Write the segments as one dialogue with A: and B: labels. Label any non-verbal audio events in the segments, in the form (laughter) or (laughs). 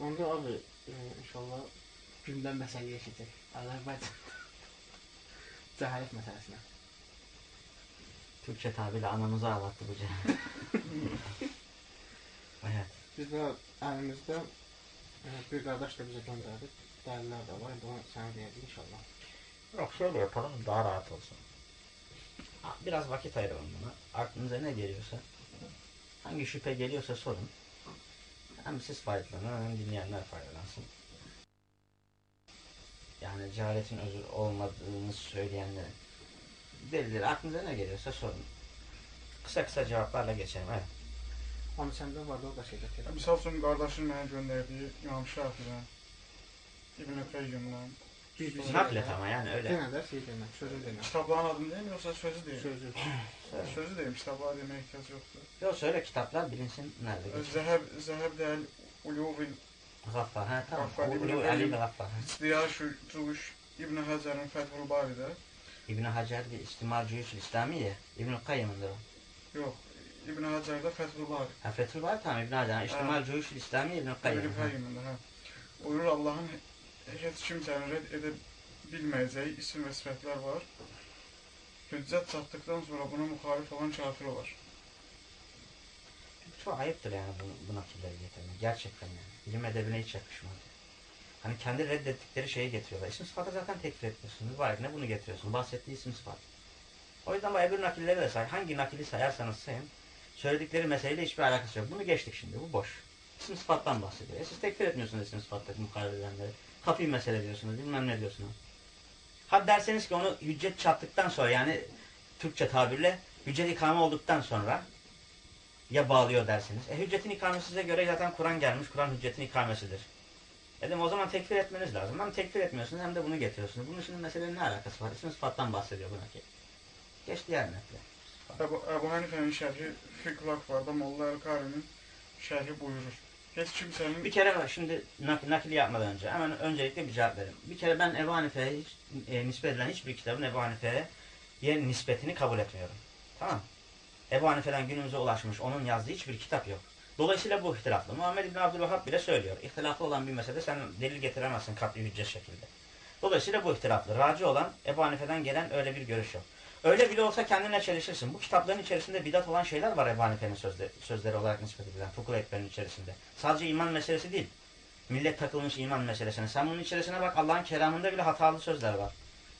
A: Onda abi e, inşallah gündem meseleye geçecek. Azerbaycan (laughs) cehalet meselesine.
B: Türkçe tabirle anamızı ağlattı bu cehalet. (laughs) evet.
A: Biz de elimizde e, bir kardeş de bize gönderdi. Değerler de var. Bunu sana diyeceğiz inşallah.
B: Yok şöyle yapalım daha rahat olsun. Biraz vakit ayıralım buna. Aklınıza ne geliyorsa, hangi şüphe geliyorsa sorun. Hem siz faydalanın hem dinleyenler faydalansın. Yani cehaletin özür olmadığını söyleyenlerin delilleri aklınıza ne geliyorsa sorun. Kısa kısa cevaplarla geçelim. Evet.
A: Onu sende vardı o da şey getirdi.
C: Misal üçün qardaşım mənə göndərdiyi İmam Şafi'dən, İbn Qayyimdən,
A: Bir bir şey
B: Naklet ama yani öyle.
A: Gene de şey deme, sözü deme.
C: kitabların adını deyim yoxsa sözü deyim?
A: Sözü.
C: Sözü deyim, kitabları deməyə ehtiyac yoxdur.
B: Yok söyle kitaplar bilinsin nerede geçiyor.
C: Zəhəb, Zəhəb dəl Uluvil
B: Gaffar. Ha tamam.
C: Gaffar,
B: Ulu Ali
C: Kayyum.
B: Gaffar. ha.
C: İstiyaş Tuş İbn Həcərin Fəthul Baridə.
B: İbn Hacer bir İstimal Cüyüş İslamiye. İbn Kayyım'ındır o.
C: Yox, İbn Həcərdə Fəthul Bari.
B: Ha Fethül var tamam İbn Hacer. İstimal Cüyüş İslamiye İbn Kayyım.
C: İbn
B: ha.
C: Qayyimində, hə. Buyurur Allahın kimsəni rədd edə bilməyəcəyi isim və sifətlər var. Hüccət çatdıqdan sonra buna müxalif olan kafir olar.
B: Çok ayıptır yani bu, bu nakilleri getirmek. Gerçekten yani. İlim edebine hiç yakışmaz. Hani kendi reddettikleri şeyi getiriyorlar. İsim sıfatı zaten tekfir etmiyorsun. Mübarek ne bunu getiriyorsun? Bahsettiği isim sıfat. O yüzden bu öbür nakilleri de say. Hangi nakili sayarsanız sayın. Söyledikleri meseleyle hiçbir alakası yok. Bunu geçtik şimdi. Bu boş. İsim sıfattan bahsediyor. E siz tekfir etmiyorsunuz isim sıfattaki mukarrer Kafi mesele diyorsunuz. Bilmem ne diyorsunuz. Hadi derseniz ki onu hüccet çattıktan sonra yani Türkçe tabirle hüccet ikame olduktan sonra ya bağlıyor dersiniz. E hüccetin ikamesi size göre zaten Kur'an gelmiş. Kur'an hüccetin ikamesidir. Dedim o zaman tekfir etmeniz lazım. Hem tekfir etmiyorsunuz hem de bunu getiriyorsunuz. Bunun şimdi meselenin ne alakası var? İsmi sıfattan bahsediyor buna ki. Geç diğer metne.
C: Əbu, Əbu Hənifənin şərhi Fiqh Akbarda Molla Əl-Karinin şərhi buyurur. Heç kimsənin
B: Bir kere var şimdi nak nakil yapmadan önce hemen öncelikle bir cevap verin. Bir kere ben Ebu Hanife'ye hiç, e, nispet edilen hiçbir kitabın Ebu Hanife'ye nispetini kabul etmiyorum. Tamam Ebu Hanife'den günümüze ulaşmış onun yazdığı hiçbir kitap yok. Dolayısıyla bu ihtilaflı. Muhammed İbni Abdülvahhab bile söylüyor. İhtilaflı olan bir meselede sen delil getiremezsin katli hüccet şekilde. Dolayısıyla bu ihtilaflı. Raci olan Ebu Hanife'den gelen öyle bir görüş yok. Öyle bile olsa kendine çelişirsin. Bu kitapların içerisinde bidat olan şeyler var Ebu Hanife'nin sözleri, sözleri olarak nispet edilen. Fukul Ekber'in içerisinde. Sadece iman meselesi değil. Millet takılmış iman meselesine. Sen bunun içerisine bak Allah'ın kelamında bile hatalı sözler var.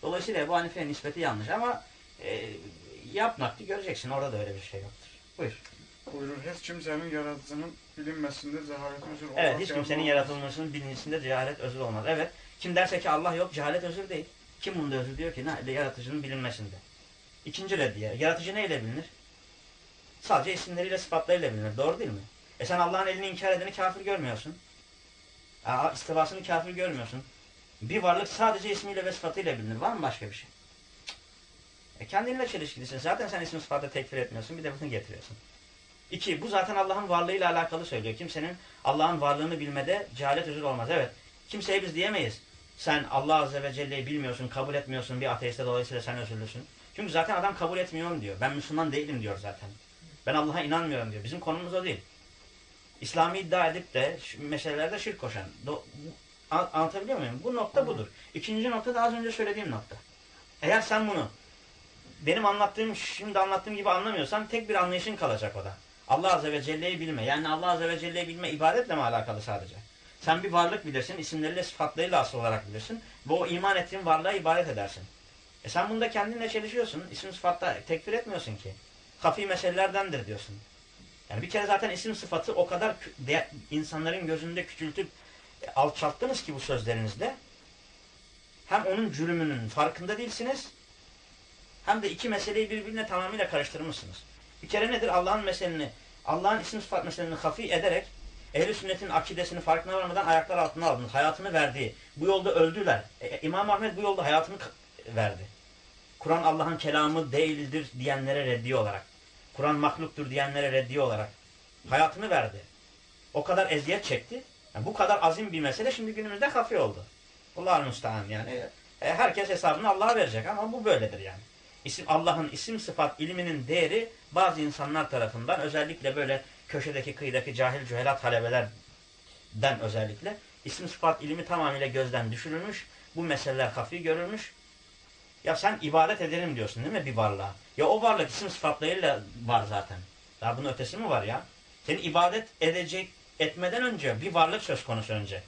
B: Dolayısıyla Ebu Hanife'nin nispeti yanlış ama e, yap nakli göreceksin. Orada da öyle bir şey yoktur. Buyur.
C: buyurur. Heç kimsənin yaradıcının bilinməsində cəhalət üzr olmaz.
B: Evet hiç kimsenin yaratılmasının bilincisinde cehalet özür olmaz. Evet kim derse ki Allah yok cehalet özür değil. Kim bunda özür diyor ki ne? Yaratıcının bilinmesinde. İkinci reddiye. Yaratıcı neyle bilinir? Sadece isimleriyle sıfatlarıyla bilinir. Doğru değil mi? E sen Allah'ın elini inkar edeni kafir görmüyorsun. Aa, istivasını kafir görmüyorsun. Bir varlık sadece ismiyle ve sıfatıyla bilinir. Var mı başka bir şey? E kendinle çelişkilisin. Zaten sen isim sıfatı tekfir etmiyorsun. Bir de bunu getiriyorsun. İki, bu zaten Allah'ın varlığıyla alakalı söylüyor. Kimsenin Allah'ın varlığını bilmede cehalet özür olmaz. Evet, kimseye biz diyemeyiz. Sen Allah Azze ve Celle'yi bilmiyorsun, kabul etmiyorsun bir ateiste dolayısıyla sen özürlüsün. Çünkü zaten adam kabul etmiyorum diyor. Ben Müslüman değilim diyor zaten. Ben Allah'a inanmıyorum diyor. Bizim konumuz o değil. İslam'ı iddia edip de meselelerde şirk koşan. Do- An- anlatabiliyor muyum? Bu nokta budur. İkinci nokta da az önce söylediğim nokta. Eğer sen bunu benim anlattığım, şimdi anlattığım gibi anlamıyorsan tek bir anlayışın kalacak o da. Allah Azze ve Celle'yi bilme. Yani Allah Azze ve Celle'yi bilme ibadetle mi alakalı sadece? Sen bir varlık bilirsin, isimleriyle sıfatlarıyla asıl olarak bilirsin ve o iman ettiğin varlığa ibadet edersin. E sen bunda kendinle çelişiyorsun. İsim sıfatta tekfir etmiyorsun ki. Hafi meselelerdendir diyorsun. Yani bir kere zaten isim sıfatı o kadar insanların gözünde küçültüp e, alçalttınız ki bu sözlerinizle. Hem onun cürümünün farkında değilsiniz hem de iki meseleyi birbirine tamamıyla karıştırmışsınız. Bir kere nedir? Allah'ın meselini, Allah'ın isim sıfat meselini hafi ederek ehl sünnetin akidesini farkına varmadan ayaklar altına aldınız. Hayatını verdiği. Bu yolda öldüler. E, İmam Ahmet bu yolda hayatını verdi. Kur'an Allah'ın kelamı değildir diyenlere reddi olarak. Kur'an mahluktur diyenlere reddi olarak. Hayatını verdi. O kadar eziyet çekti. Yani bu kadar azim bir mesele şimdi günümüzde hafi oldu. Allah'ın müstahane yani. E, herkes hesabını Allah'a verecek ama bu böyledir yani. İsim Allah'ın isim sıfat ilminin değeri bazı insanlar tarafından özellikle böyle köşedeki kıyıdaki cahil cühela talebeler den özellikle isim sıfat ilmi tamamıyla gözden düşürülmüş. Bu meseleler hafi görülmüş. Ya sen ibadet edelim diyorsun değil mi bir varlığa? Ya o varlık isim sıfatlarıyla var zaten. Daha bunun ötesi mi var ya? Seni ibadet edecek etmeden önce bir varlık söz konusu önce.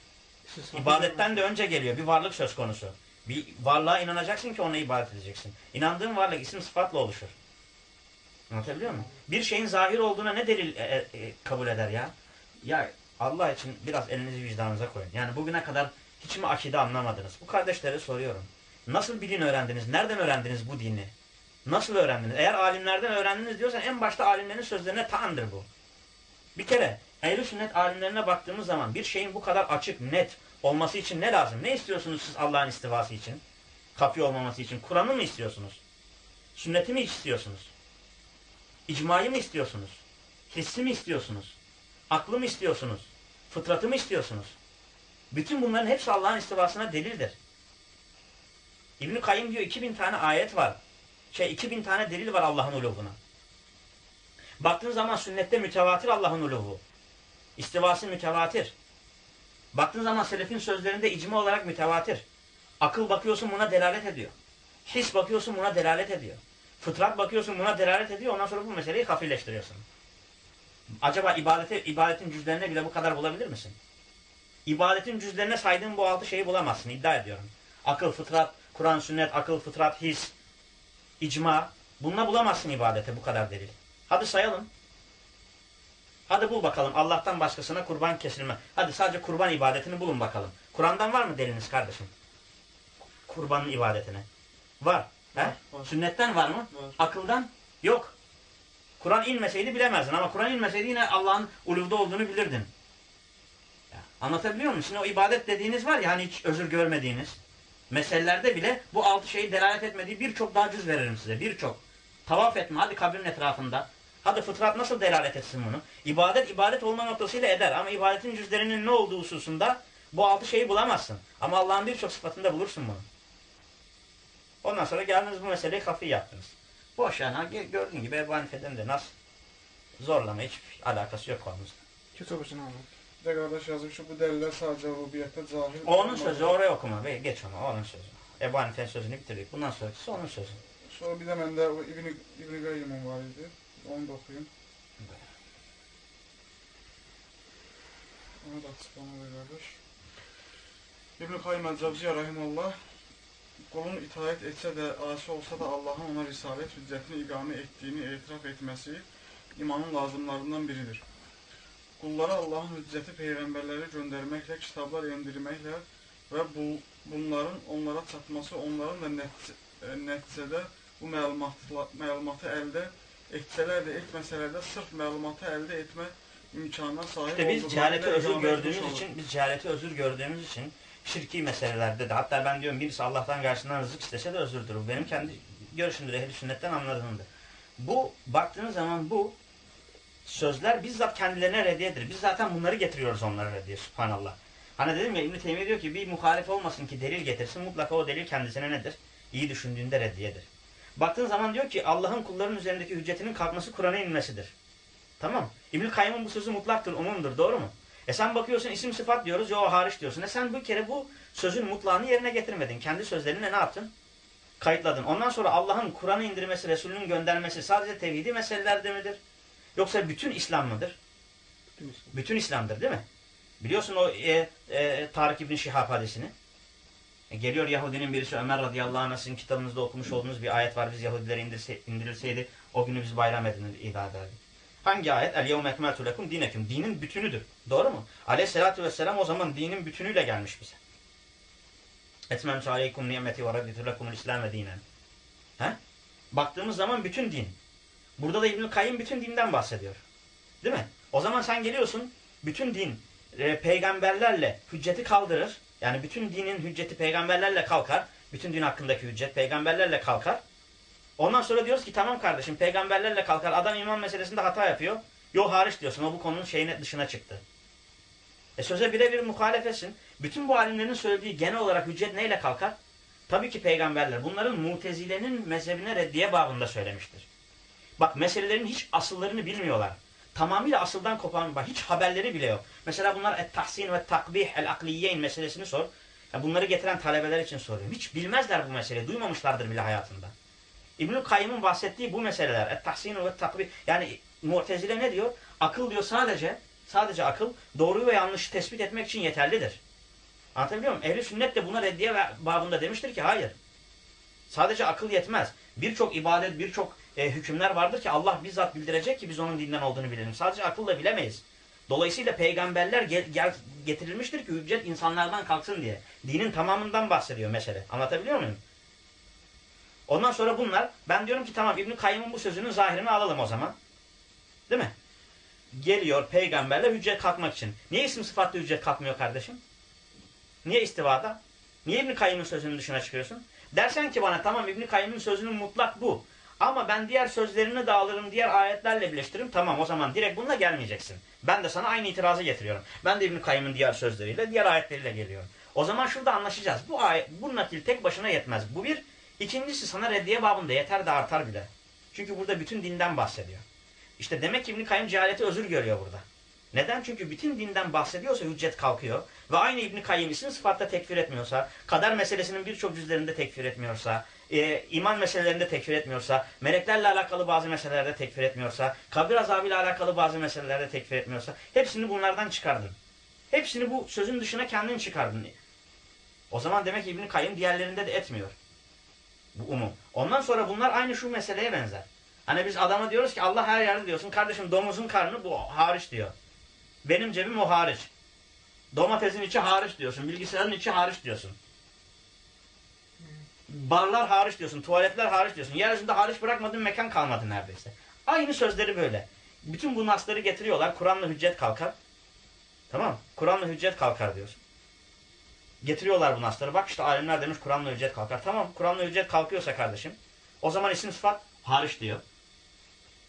B: İbadetten de önce geliyor. Bir varlık söz konusu. Bir varlığa inanacaksın ki ona ibadet edeceksin. İnandığın varlık isim sıfatla oluşur. Anlatabiliyor muyum? Bir şeyin zahir olduğuna ne delil e, e, kabul eder ya? Ya Allah için biraz elinizi vicdanınıza koyun. Yani bugüne kadar hiç mi akide anlamadınız? Bu kardeşlere soruyorum. Nasıl bir din öğrendiniz? Nereden öğrendiniz bu dini? Nasıl öğrendiniz? Eğer alimlerden öğrendiniz diyorsan en başta alimlerin sözlerine taandır bu. Bir kere ehl sünnet alimlerine baktığımız zaman bir şeyin bu kadar açık, net olması için ne lazım? Ne istiyorsunuz siz Allah'ın istivası için? Kafi olmaması için. Kur'an'ı mı istiyorsunuz? Sünneti mi istiyorsunuz? İcmayı mı istiyorsunuz? Hissi mi istiyorsunuz? Aklı mı istiyorsunuz? Fıtratı mı istiyorsunuz? Bütün bunların hepsi Allah'ın istivasına delildir. İbn-i Kayyım diyor 2000 tane ayet var. Şey 2000 tane delil var Allah'ın uluğuna. Baktığın zaman sünnette mütevatir Allah'ın uluğu. İstivası mütevatir. Baktığın zaman selefin sözlerinde icma olarak mütevatir. Akıl bakıyorsun buna delalet ediyor. His bakıyorsun buna delalet ediyor. Fıtrat bakıyorsun buna delalet ediyor. Ondan sonra bu meseleyi hafifleştiriyorsun. Acaba ibadeti, ibadetin cüzlerine bile bu kadar bulabilir misin? İbadetin cüzlerine saydığın bu altı şeyi bulamazsın. iddia ediyorum. Akıl, fıtrat, Kur'an, sünnet, akıl, fıtrat, his, icma. Bununla bulamazsın ibadete bu kadar delil. Hadi sayalım. Hadi bul bakalım Allah'tan başkasına kurban kesilme. Hadi sadece kurban ibadetini bulun bakalım. Kur'an'dan var mı deliniz kardeşim? Kurbanın ibadetine. Var. He?
C: Var.
B: Sünnetten var mı?
C: Var.
B: Akıldan? Yok. Kur'an inmeseydi bilemezdin ama Kur'an inmeseydi yine Allah'ın uluvda olduğunu bilirdin. Ya, anlatabiliyor muyum? Şimdi o ibadet dediğiniz var ya hani hiç özür görmediğiniz meselelerde bile bu altı şeyi delalet etmediği birçok daha cüz veririm size. Birçok. Tavaf etme hadi kabrin etrafında. Hadi fıtrat nasıl delalet etsin bunu? İbadet ibadet olma noktasıyla eder ama ibadetin cüzlerinin ne olduğu hususunda bu altı şeyi bulamazsın. Ama Allah'ın birçok sıfatında bulursun bunu. Ondan sonra geldiniz bu meseleyi kafi yaptınız. Boş yani gördüğün gibi Ebu Hanife'den de nasıl zorlama hiç alakası yok konumuzda.
A: Kötü olsun ama.
C: Bir de kardeş yazmış şu bu deliller sadece rububiyette cahil.
B: Onun sözü oraya okuma be geç onu o onun sözü. Ebu Hanife'nin sözünü bitirdik. Bundan sonrası onun sözü.
C: Sonra bir de bende o İbn Qayyim'in var idi. Onu da okuyayım. Onu da açıklama ver kardeş. İbn Qayyim el-Cevziye rahimehullah kulun itaat etse de asi olsa da Allah'ın ona risalet hüccetini igame ettiğini itiraf etmesi imanın lazımlarından biridir. Kullara Allah'ın hücceti peygamberleri göndermekle, kitaplar indirmekle ve bu, bunların onlara çatması, onların da net, e, neticede bu məlumatla, məlumatı əldə etsələr də, etməsələr də sırf məlumatı əldə etmə imkanına sahip
B: İşte biz
C: olduklarını
B: özür gördüğümüz
C: olur.
B: için, biz cehalete özür gördüğümüz için şirki meselelerde de hatta ben diyorum birisi Allah'tan karşından rızık istese de özürdür. Bu benim kendi görüşümdür, ehl sünnetten anladığımdır. Bu baktığınız zaman bu sözler bizzat kendilerine reddiyedir. Biz zaten bunları getiriyoruz onlara reddiye subhanallah. Hani dedim ya İbn-i diyor ki bir muhalif olmasın ki delil getirsin mutlaka o delil kendisine nedir? İyi düşündüğünde reddiyedir. Baktığın zaman diyor ki Allah'ın kulların üzerindeki hüccetinin kalkması Kur'an'a inmesidir. Tamam. İbn-i Kayyım'ın bu sözü mutlaktır, umumdur. Doğru mu? E sen bakıyorsun isim sıfat diyoruz, yo hariç diyorsun. E sen bir kere bu sözün mutlağını yerine getirmedin. Kendi sözlerine ne yaptın? Kayıtladın. Ondan sonra Allah'ın Kur'an'ı indirmesi, Resulünün göndermesi sadece tevhidi meselelerde midir? Yoksa bütün İslam mıdır?
A: Bütün İslam.
B: Bütün İslam'dır değil mi? Biliyorsun o e, e, Tarık İbn Şihab hadisini. E, geliyor Yahudinin birisi Ömer radıyallahu anh sizin kitabınızda okumuş olduğunuz bir ayet var. Biz Yahudilere indirse, indirilseydi o günü biz bayram edinir, ilan ederdik. Hangi ayet? El yevme ekmeltu lekum dinekum. Dinin bütünüdür. Doğru mu? Aleyhissalatü vesselam o zaman dinin bütünüyle gelmiş bize. Etmemtu aleykum nimeti ve raditu lekumul islame dinen. He? Baktığımız zaman bütün din. Burada da İbnül Kayyım bütün dinden bahsediyor. Değil mi? O zaman sen geliyorsun bütün din e, peygamberlerle hücceti kaldırır. Yani bütün dinin hücceti peygamberlerle kalkar. Bütün din hakkındaki hüccet peygamberlerle kalkar. Ondan sonra diyoruz ki tamam kardeşim peygamberlerle kalkar. Adam iman meselesinde hata yapıyor. Yo hariç diyorsun. O bu konunun şeyine dışına çıktı. E söze birebir muhalefetsin. Bütün bu alimlerin söylediği genel olarak hüccet neyle kalkar? Tabii ki peygamberler. Bunların mutezilenin mezhebine reddiye babında söylemiştir. Bak meselelerin hiç asıllarını bilmiyorlar. tamamıyla asıldan kopan var. Hiç haberleri bile yok. Mesela bunlar et-tahsin ve takbih el-akliyeyn meselesini sor. Ya bunları getiren talebeler için soruyorum. Hiç bilmezler bu meseleyi. Duymamışlardır bile hayatında. İbnül Kayyım'ın bahsettiği bu meseleler et-tahsin ve takbih yani Mu'tezile ne diyor? Akıl diyor sadece sadece akıl doğruyu ve yanlışı tespit etmek için yeterlidir. Anlatabiliyor muyum? Ehli sünnet de buna reddiye babında demiştir ki hayır. Sadece akıl yetmez. Birçok ibadet, birçok e, hükümler vardır ki Allah bizzat bildirecek ki biz onun dinden olduğunu bilelim. Sadece akılla bilemeyiz. Dolayısıyla peygamberler gel, gel, getirilmiştir ki hüccet insanlardan kalksın diye. Dinin tamamından bahsediyor mesele. Anlatabiliyor muyum? Ondan sonra bunlar, ben diyorum ki tamam İbn-i Kayyım'ın bu sözünün zahirini alalım o zaman. Değil mi? Geliyor peygamberler hüccet kalkmak için. Niye isim sıfatlı hüccet kalkmıyor kardeşim? Niye istivada? Niye İbn-i Kayyım'ın sözünün dışına çıkıyorsun? Dersen ki bana tamam İbn-i Kayyım'ın sözünün mutlak bu. Ama ben diğer sözlerini de alırım, diğer ayetlerle birleştiririm. Tamam o zaman direkt bununla gelmeyeceksin. Ben de sana aynı itirazı getiriyorum. Ben de İbn-i Kayyım'ın diğer sözleriyle, diğer ayetleriyle geliyorum. O zaman şurada anlaşacağız. Bu ayet, bu nakil tek başına yetmez. Bu bir. İkincisi sana reddiye babında yeter de artar bile. Çünkü burada bütün dinden bahsediyor. İşte demek ki İbn-i Kayyım cehaleti özür görüyor burada. Neden? Çünkü bütün dinden bahsediyorsa hüccet kalkıyor. Ve aynı İbn-i Kayyim isim sıfatta tekfir etmiyorsa, kader meselesinin birçok cüzlerinde tekfir etmiyorsa, e, iman meselelerinde tekfir etmiyorsa, meleklerle alakalı bazı meselelerde tekfir etmiyorsa, kabir azabıyla alakalı bazı meselelerde tekfir etmiyorsa, hepsini bunlardan çıkardın. Hepsini bu sözün dışına kendin çıkardın. O zaman demek İbn-i Kayyim diğerlerinde de etmiyor. Bu umum. Ondan sonra bunlar aynı şu meseleye benzer. Hani biz adama diyoruz ki Allah her yerde diyorsun. Kardeşim domuzun karnı bu hariç diyor. Benim cebim o hariç. Domatesin içi hariç diyorsun. Bilgisayarın içi hariç diyorsun. Barlar hariç diyorsun. Tuvaletler hariç diyorsun. Yeryüzünde hariç bırakmadığın mekan kalmadı neredeyse. Aynı sözleri böyle. Bütün bu nasları getiriyorlar. Kur'an'la hüccet kalkar. Tamam? Kur'an'la hüccet kalkar diyorsun. Getiriyorlar bu nasları. Bak işte alimler demiş Kur'an'la hüccet kalkar. Tamam Kur'an'la hüccet kalkıyorsa kardeşim. O zaman isim sıfat hariç diyor.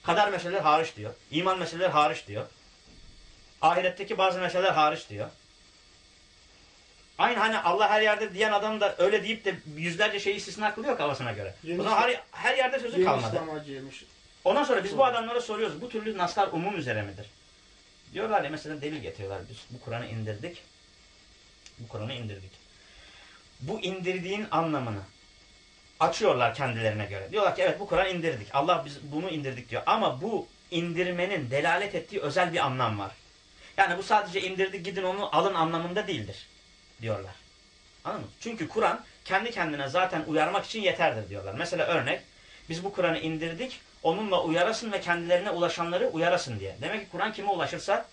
B: Kader meseleleri hariç diyor. İman meseleleri hariç diyor. Ahiretteki bazı meseleler hariç diyor. Aynı hani Allah her yerde diyen adam da öyle deyip de yüzlerce şeyi istisna kılıyor kafasına göre.
A: Yeni
B: o zaman her, her yerde sözü
A: Yeni
B: kalmadı.
A: Acıymış.
B: Ondan sonra biz bu adamlara soruyoruz. Bu türlü naslar umum üzere midir? Diyorlar ya mesela delil getiriyorlar. Biz bu Kur'an'ı indirdik. Bu Kur'an'ı indirdik. Bu indirdiğin anlamını açıyorlar kendilerine göre. Diyorlar ki evet bu Kur'an'ı indirdik. Allah biz bunu indirdik diyor. Ama bu indirmenin delalet ettiği özel bir anlam var. Yani bu sadece indirdik gidin onu alın anlamında değildir diyorlar. Anladın mı? Çünkü Kur'an kendi kendine zaten uyarmak için yeterdir diyorlar. Mesela örnek biz bu Kur'an'ı indirdik onunla uyarasın ve kendilerine ulaşanları uyarasın diye. Demek ki Kur'an kime ulaşırsa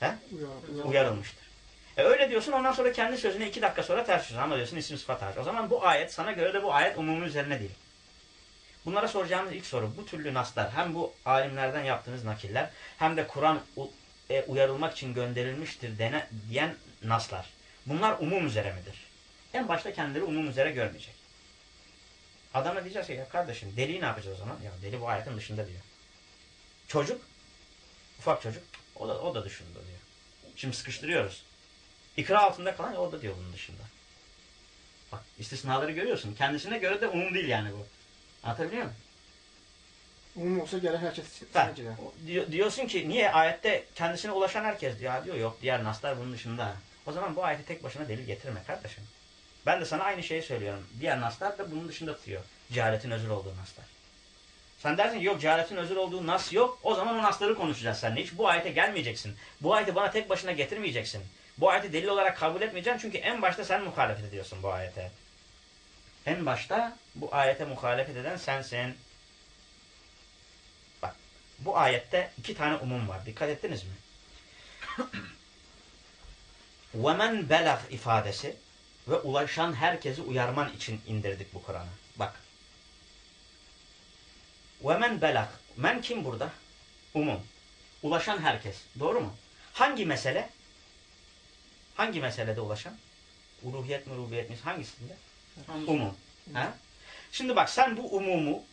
B: he?
A: Uyar, uyar.
B: uyarılmıştır. E öyle diyorsun ondan sonra kendi sözüne iki dakika sonra ters diyorsun ama diyorsun isim sıfat hariç. O zaman bu ayet sana göre de bu ayet umumi üzerine değil. Bunlara soracağımız ilk soru bu türlü naslar hem bu alimlerden yaptığınız nakiller hem de Kur'an e, uyarılmak için gönderilmiştir dene, diyen naslar. Bunlar umum üzere midir? En başta kendileri umum üzere görmeyecek. Adama diyeceğiz ki ya kardeşim deliyi ne yapacağız o zaman? Ya deli bu ayetin dışında diyor. Çocuk, ufak çocuk o da, o da dışında diyor. Şimdi sıkıştırıyoruz. İkra altında kalan o da diyor bunun dışında. Bak istisnaları görüyorsun. Kendisine göre de umum değil yani bu. Anlatabiliyor muyum?
A: Umum olsa gerek herkes
B: diyor- diyorsun ki niye ayette kendisine ulaşan herkes diyor. Ya diyor yok diğer naslar bunun dışında. O zaman bu ayeti tek başına delil getirme kardeşim. Ben de sana aynı şeyi söylüyorum. Diğer naslar da bunun dışında tutuyor. Cehaletin özür olduğu naslar. Sen dersin yok cehaletin özür olduğu nas yok. O zaman o nasları konuşacağız seninle. Hiç bu ayete gelmeyeceksin. Bu ayeti bana tek başına getirmeyeceksin. Bu ayeti delil olarak kabul etmeyeceksin. Çünkü en başta sen muhalefet ediyorsun bu ayete. En başta bu ayete muhalefet eden sensin. Bak bu ayette iki tane umum var. Dikkat ettiniz mi? وَمَنْ belag ifadesi ve ulaşan herkesi uyarman için indirdik bu Kur'an'ı. Bak. وَمَنْ belag. Men kim burada? Umum. Ulaşan herkes. Doğru mu? Hangi mesele? Hangi meselede ulaşan? Uluhiyet mi, rububiyet mi? Hangisinde? Umum. Ha? Şimdi bak sen bu umumu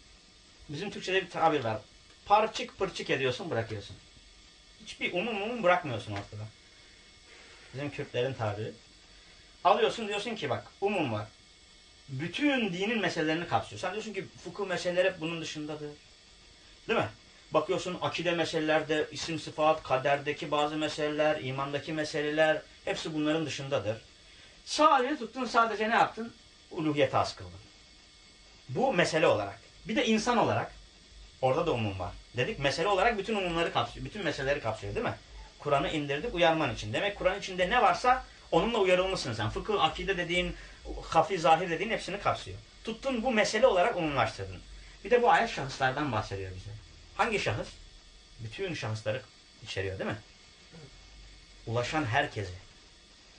B: bizim Türkçe'de bir tabir var. Parçık pırçık ediyorsun bırakıyorsun. Hiçbir umum umum bırakmıyorsun ortada. Bizim Kürtlerin tabiri. Alıyorsun diyorsun ki bak umum var. Bütün dinin meselelerini kapsıyor. Sen diyorsun ki fıkıh meseleleri bunun dışındadır. Değil mi? Bakıyorsun akide meselelerde isim sıfat, kaderdeki bazı meseleler, imandaki meseleler hepsi bunların dışındadır. Sağ elini tuttun sadece ne yaptın? Uluhiyete az. Bu mesele olarak. Bir de insan olarak orada da umum var. Dedik mesele olarak bütün umumları kapsıyor. Bütün meseleleri kapsıyor değil mi? Kur'an'ı indirdik uyarman için. Demek Kur'an içinde ne varsa onunla uyarılmışsın sen. Fıkıh, akide dediğin, hafi, zahir dediğin hepsini kapsıyor. Tuttun bu mesele olarak umumlaştırdın. Bir de bu ayet şahıslardan bahsediyor bize. Hangi şahıs? Bütün şahısları içeriyor değil mi? Ulaşan herkese.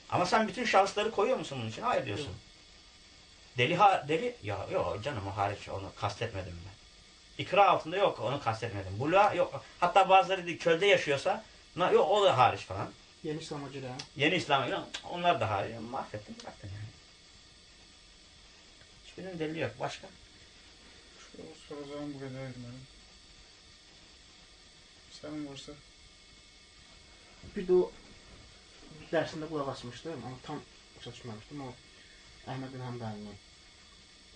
B: Ama sen bütün şahısları koyuyor musun bunun için? Hayır diyorsun. Deli ha deli ya yok canım o hariç onu kastetmedim ben. İkra altında yok onu kastetmedim. Bula yok. Hatta bazıları dedi çölde yaşıyorsa na, yok o da hariç falan.
A: Yeni İslam'a göre.
B: Yeni İslam'a göre onlar da hariç. Mahvettin bıraktın yani. Hiçbirinin delili yok. Başka?
C: Şu soracağım bu kadarıydı benim. Senin varsa.
A: Bir de o bir dersinde kulak asmıştım ama tam başa düşmemiştim. O Ahmet bin Hanbali'nin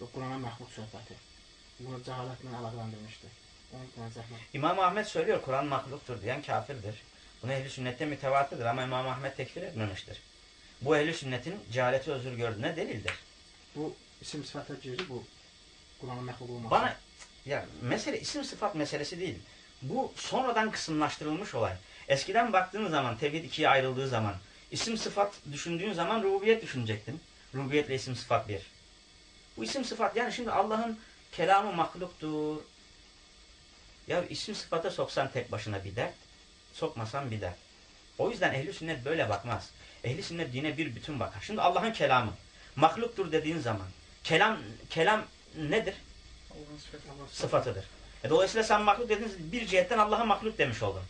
A: o Kur'an'a məxluq söhbəti. Bunu cəhalətlə əlaqələndırmışdı. Onun buna zəhmət.
B: İmam Ahmet söylüyor Kur'an mahluktur diyen kafirdir. Bunu ehli sünnette mütevatirdir ama İmam Ahmet tekfir etmemiştir. Bu ehli sünnetin cehaleti özür gördüğüne delildir.
A: Bu isim sıfata girir bu Kur'anın məxluq olması.
B: Bana ya mesele isim sıfat meselesi değil. Bu sonradan kısımlaştırılmış olay. Eskiden baktığın zaman tevhid ikiye ayrıldığı zaman isim sıfat düşündüğün zaman rububiyet düşünecektin. Rububiyetle isim sıfat bir. Bu isim sıfat yani şimdi Allah'ın kelamı mahluktur. Ya isim sıfata soksan tek başına bir dert, sokmasan bir dert. O yüzden ehli sünnet böyle bakmaz. Ehli sünnet dine bir bütün bakar. Şimdi Allah'ın kelamı mahluktur dediğin zaman kelam kelam nedir?
C: Sıfatı.
B: Sıfatıdır. E dolayısıyla sen mahluk dediğiniz bir cihetten Allah'a mahluk demiş oldun.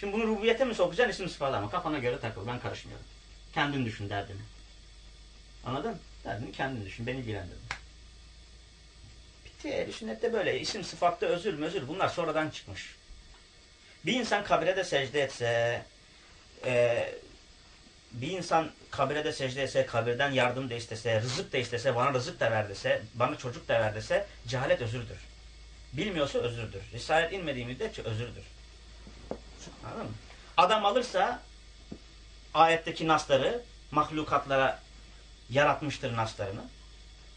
B: Şimdi bunu rububiyete mi sokacaksın isim sıfata mı? Kafana göre takıl ben karışmıyorum. Kendin düşün derdini. Anladın? Derdini kendin düşün. Beni ilgilendirme. Bitti. Ehl-i sünnette böyle. İsim sıfatta özür mözür bunlar sonradan çıkmış. Bir insan kabire de secde etse e, bir insan kabire de secde etse, kabirden yardım da istese, rızık da istese, bana rızık da ver dese, bana çocuk da ver dese, cehalet özürdür. Bilmiyorsa özürdür. Risalet inmediği müddetçe özürdür. Anladın mı? Adam alırsa ayetteki nasları mahlukatlara yaratmıştır naslarını.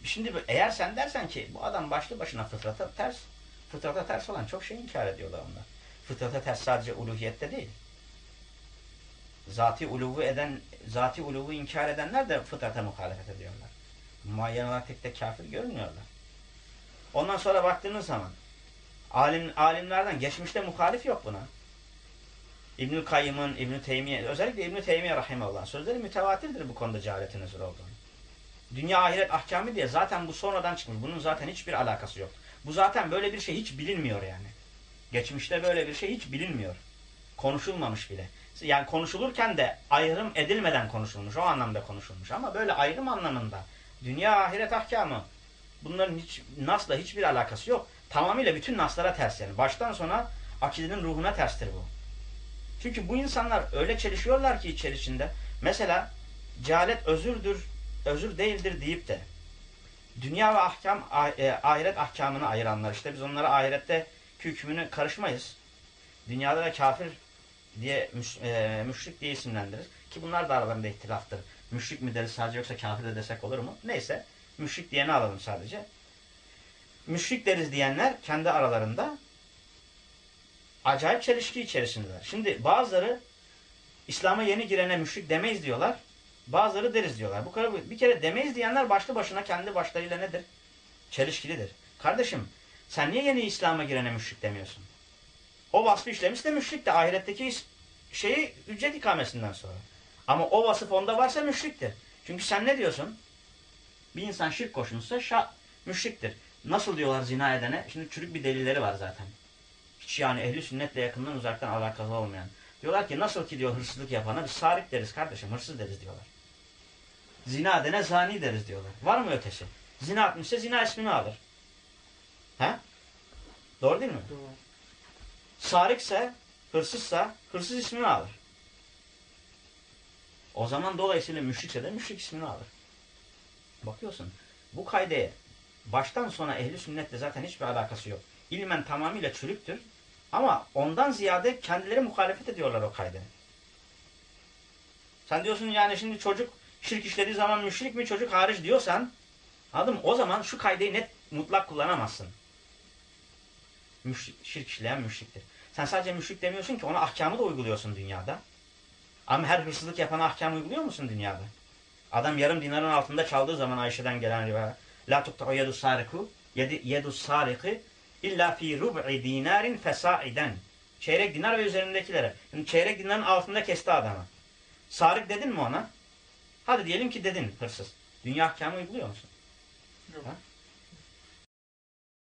B: Şimdi eğer sen dersen ki bu adam başlı başına fıtrata ters, fıtrata ters olan çok şey inkar ediyorlar onlar. Fıtrata ters sadece uluhiyette değil. Zati uluvu eden, zati uluvu inkar edenler de fıtrata muhalefet ediyorlar. Muayyen olarak tek tek kafir görünmüyorlar. Ondan sonra baktığınız zaman alim, alimlerden geçmişte muhalif yok buna. İbnül Kayyım'ın, İbnü Teymiye, özellikle İbnü Teymiye rahimeullah sözleri mütevatirdir bu konuda cehaletin özür olduğunu. Dünya ahiret ahkamı diye zaten bu sonradan çıkmış. Bunun zaten hiçbir alakası yok. Bu zaten böyle bir şey hiç bilinmiyor yani. Geçmişte böyle bir şey hiç bilinmiyor. Konuşulmamış bile. Yani konuşulurken de ayrım edilmeden konuşulmuş. O anlamda konuşulmuş. Ama böyle ayrım anlamında dünya ahiret ahkamı bunların hiç nasla hiçbir alakası yok. Tamamıyla bütün naslara ters yani. Baştan sona akidenin ruhuna terstir bu. Çünkü bu insanlar öyle çelişiyorlar ki içerisinde. Mesela cehalet özürdür, özür değildir deyip de dünya ve ahkam, ah- e, ahiret ahkamını ayıranlar. işte biz onlara ahirette hükmünü karışmayız. Dünyada da kafir diye müş, e, müşrik diye isimlendiririz. Ki bunlar da aralarında ihtilaftır. Müşrik mi deriz sadece yoksa kafir de desek olur mu? Neyse. Müşrik diyeni alalım sadece. Müşrik deriz diyenler kendi aralarında acayip çelişki içerisindeler. Şimdi bazıları İslam'a yeni girene müşrik demeyiz diyorlar. Bazıları deriz diyorlar. Bu kadar bir kere demeyiz diyenler başlı başına kendi başlarıyla nedir? Çelişkilidir. Kardeşim sen niye yeni İslam'a girene müşrik demiyorsun? O vasfı işlemiş de müşrik de ahiretteki şeyi ücret ikamesinden sonra. Ama o vasıf onda varsa müşriktir. Çünkü sen ne diyorsun? Bir insan şirk koşmuşsa şa müşriktir. Nasıl diyorlar zina edene? Şimdi çürük bir delilleri var zaten. Hiç yani ehli sünnetle yakından uzaktan alakalı olmayan. Diyorlar ki nasıl ki diyor hırsızlık yapana biz sarik deriz kardeşim hırsız deriz diyorlar. Zina edene zani deriz diyorlar. Var mı ötesi? Zina atmışsa zina ismini alır. He? Doğru değil mi?
A: Doğru.
B: Sarikse, hırsızsa hırsız ismini alır. O zaman dolayısıyla müşrikse de müşrik ismini alır. Bakıyorsun bu kaydeye baştan sona ehli sünnetle zaten hiçbir alakası yok. İlmen tamamıyla çürüktür. Ama ondan ziyade kendileri muhalefet ediyorlar o kaydı. Sen diyorsun yani şimdi çocuk şirk işlediği zaman müşrik mi çocuk hariç diyorsan anladın mı? O zaman şu kaydeyi net mutlak kullanamazsın. Müşrik, şirk işleyen müşriktir. Sen sadece müşrik demiyorsun ki ona ahkamı da uyguluyorsun dünyada. Ama her hırsızlık yapana ahkam uyguluyor musun dünyada? Adam yarım dinarın altında çaldığı zaman Ayşe'den gelen rivayet. La tuqta'u yedu sariku yedu sariki illa fi rub'i dinarin fesaiden. Çeyrek dinar ve üzerindekilere. Şimdi çeyrek dinarın altında kesti adamı. Sarik dedin mi ona? Hadi diyelim ki dedin hırsız. Dünya ahkamı uyguluyor musun?
C: Yok.
B: Ha?